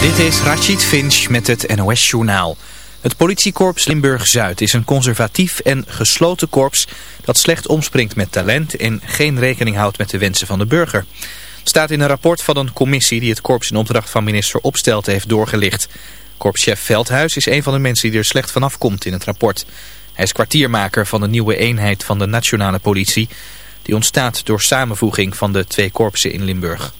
Dit is Rachid Finch met het NOS-journaal. Het politiekorps Limburg-Zuid is een conservatief en gesloten korps dat slecht omspringt met talent en geen rekening houdt met de wensen van de burger. Het staat in een rapport van een commissie die het korps in opdracht van minister Opstelten heeft doorgelicht. Korpschef Veldhuis is een van de mensen die er slecht vanaf komt in het rapport. Hij is kwartiermaker van de nieuwe eenheid van de nationale politie. Die ontstaat door samenvoeging van de twee korpsen in Limburg.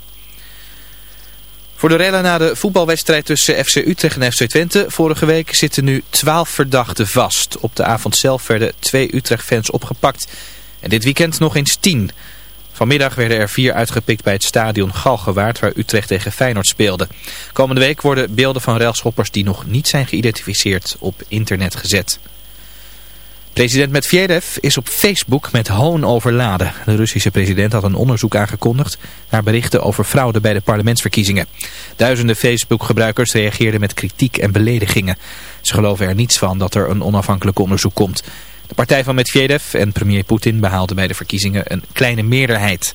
Voor de rellen na de voetbalwedstrijd tussen FC Utrecht en FC Twente vorige week zitten nu 12 verdachten vast. Op de avond zelf werden twee Utrecht-fans opgepakt en dit weekend nog eens 10. Vanmiddag werden er vier uitgepikt bij het stadion Galgenwaard waar Utrecht tegen Feyenoord speelde. Komende week worden beelden van relschoppers die nog niet zijn geïdentificeerd op internet gezet. President Medvedev is op Facebook met hoon overladen. De Russische president had een onderzoek aangekondigd naar berichten over fraude bij de parlementsverkiezingen. Duizenden Facebook-gebruikers reageerden met kritiek en beledigingen. Ze geloven er niets van dat er een onafhankelijk onderzoek komt. De partij van Medvedev en premier Poetin behaalden bij de verkiezingen een kleine meerderheid.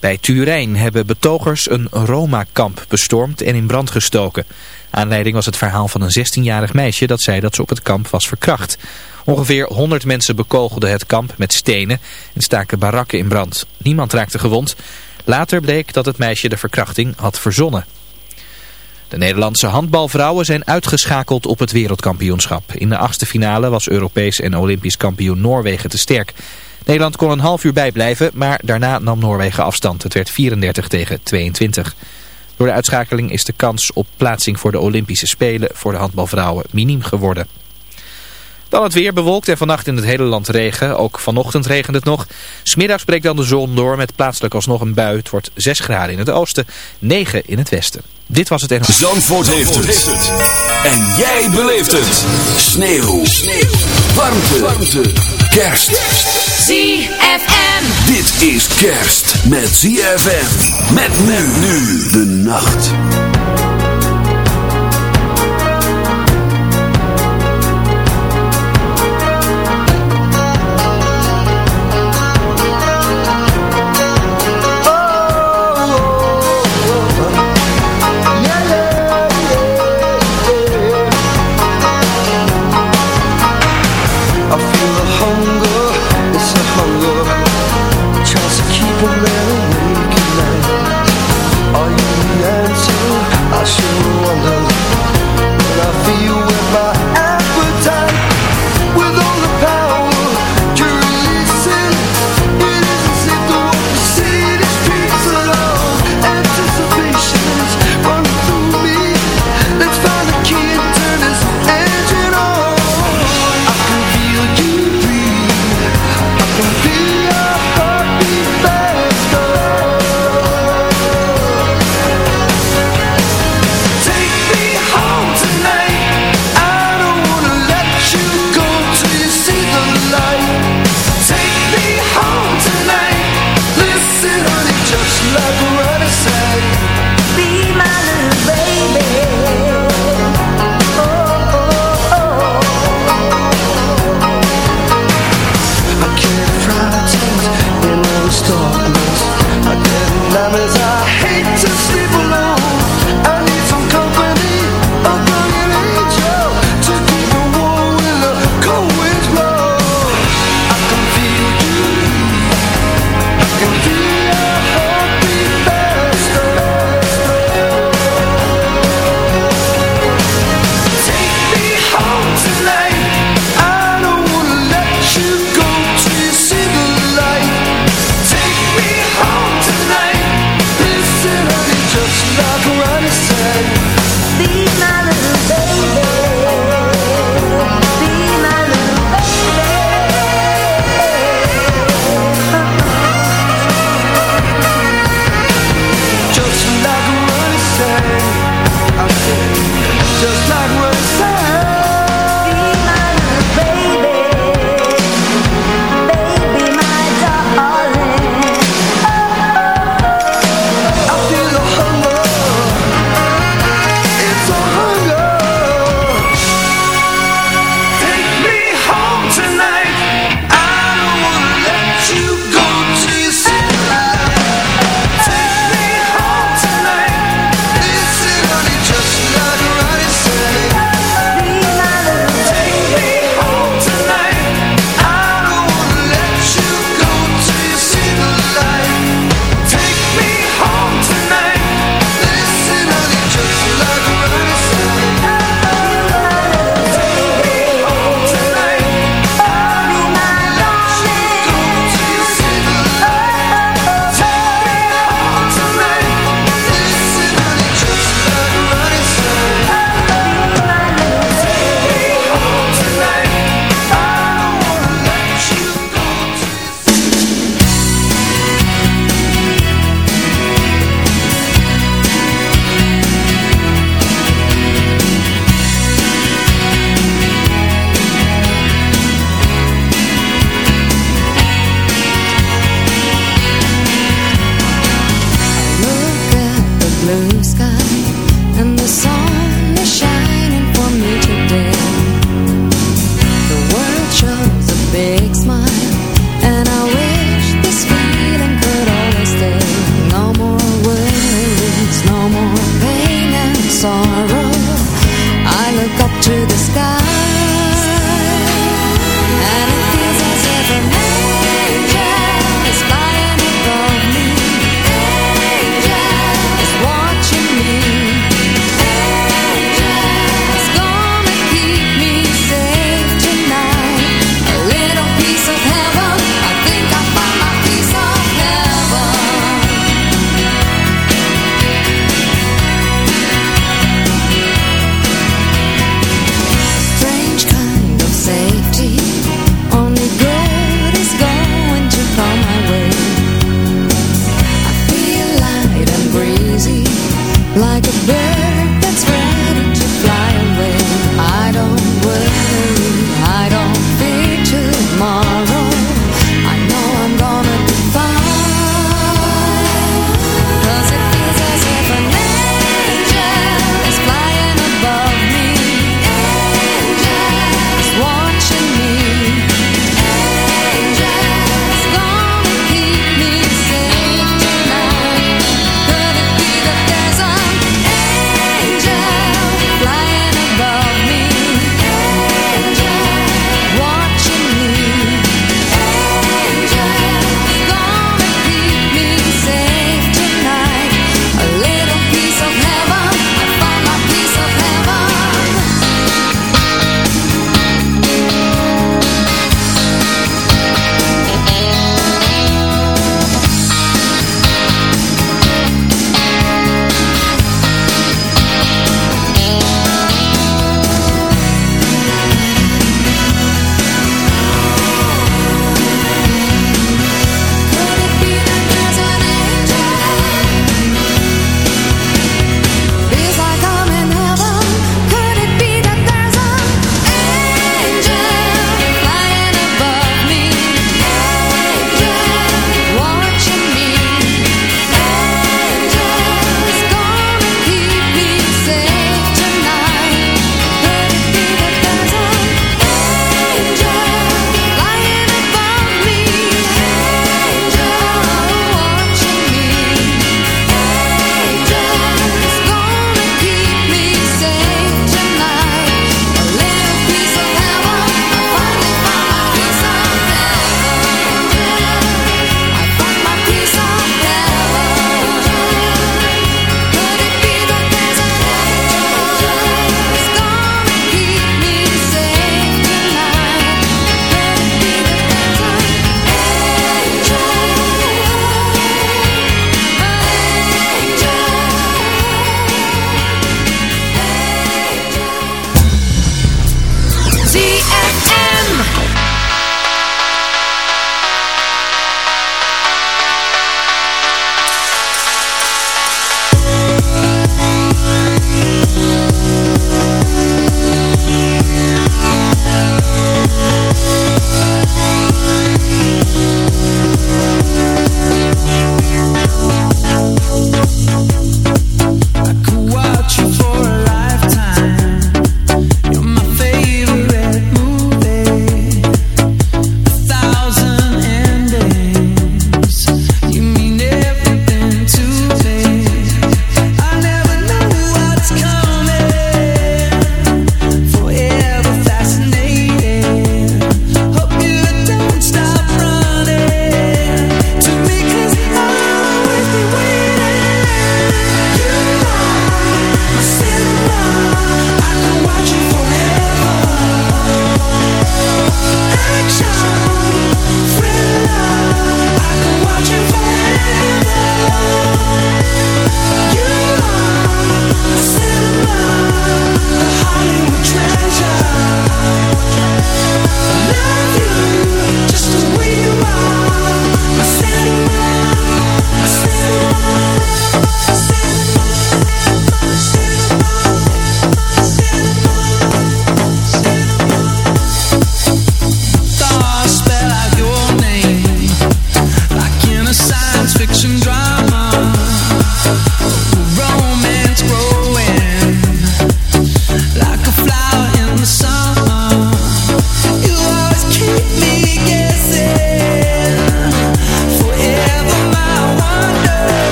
Bij Turijn hebben betogers een Roma-kamp bestormd en in brand gestoken. Aanleiding was het verhaal van een 16-jarig meisje dat zei dat ze op het kamp was verkracht. Ongeveer 100 mensen bekogelden het kamp met stenen en staken barakken in brand. Niemand raakte gewond. Later bleek dat het meisje de verkrachting had verzonnen. De Nederlandse handbalvrouwen zijn uitgeschakeld op het wereldkampioenschap. In de achtste finale was Europees en Olympisch kampioen Noorwegen te sterk. Nederland kon een half uur bijblijven, maar daarna nam Noorwegen afstand. Het werd 34 tegen 22. Door de uitschakeling is de kans op plaatsing voor de Olympische Spelen voor de handbalvrouwen miniem geworden. Dan het weer bewolkt en vannacht in het hele land regen. Ook vanochtend regent het nog. Smiddags breekt dan de zon door met plaatselijk alsnog een bui. Het wordt 6 graden in het oosten, 9 in het westen. Dit was het en... Zandvoort, heeft, het. En jij beleeft het. Sneeuw. Sneeuw. Warmte. Warmte. Kerst. ZFM. Dit is kerst met ZFM. Met men nu de nacht.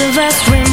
of us ring.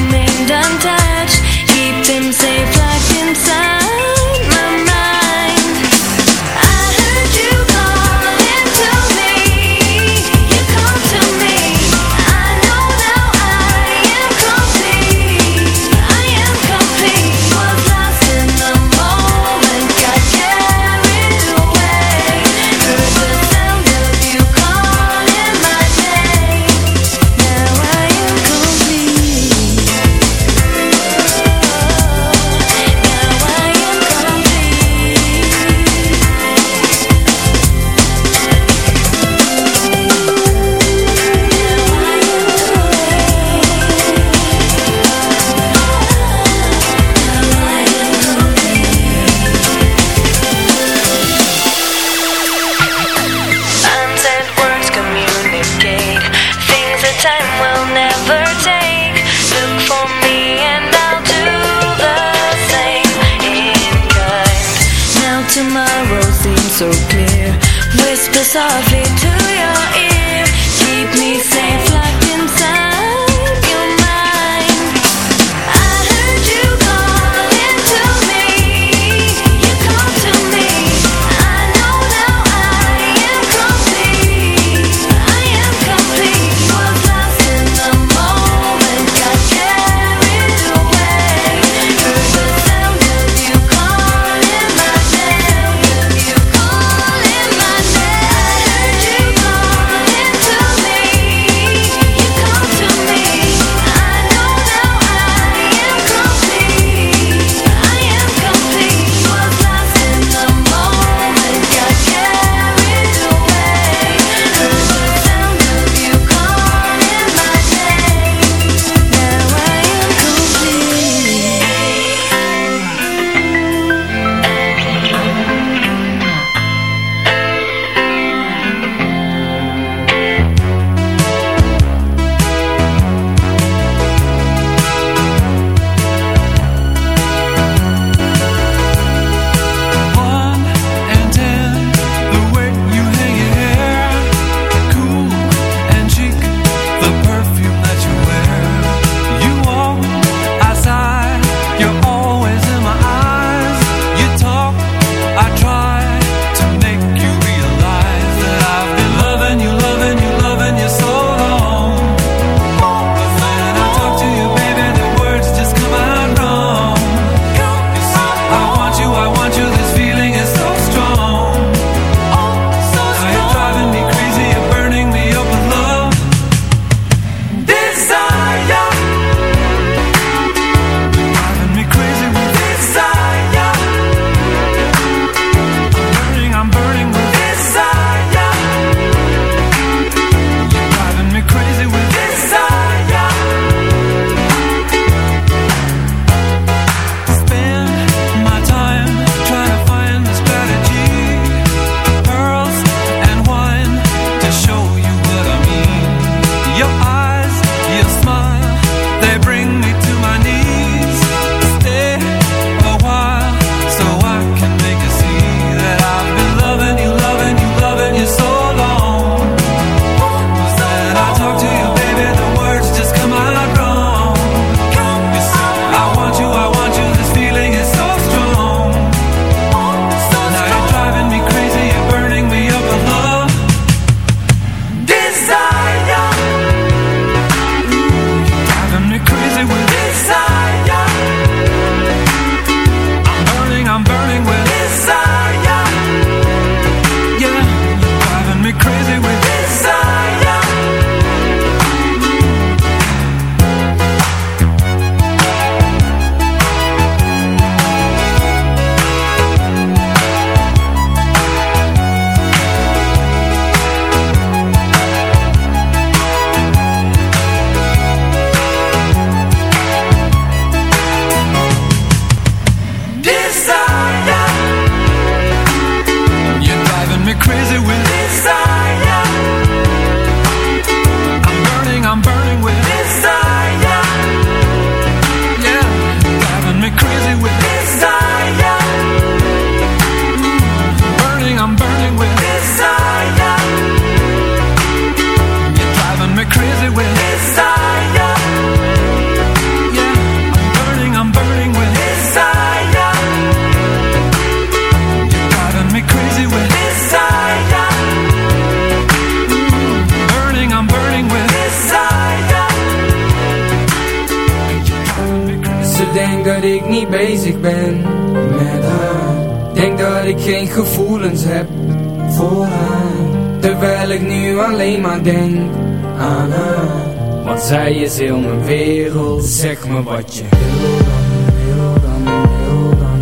Wat je wil dan, wil dan, wil dan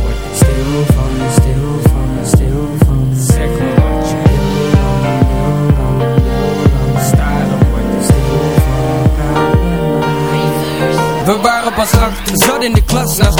word ik stil van, stil van, stil van Zeg me wat je wil dan, wil dan, wil dan ik stil van We waren pas acht, zat in de klas Naast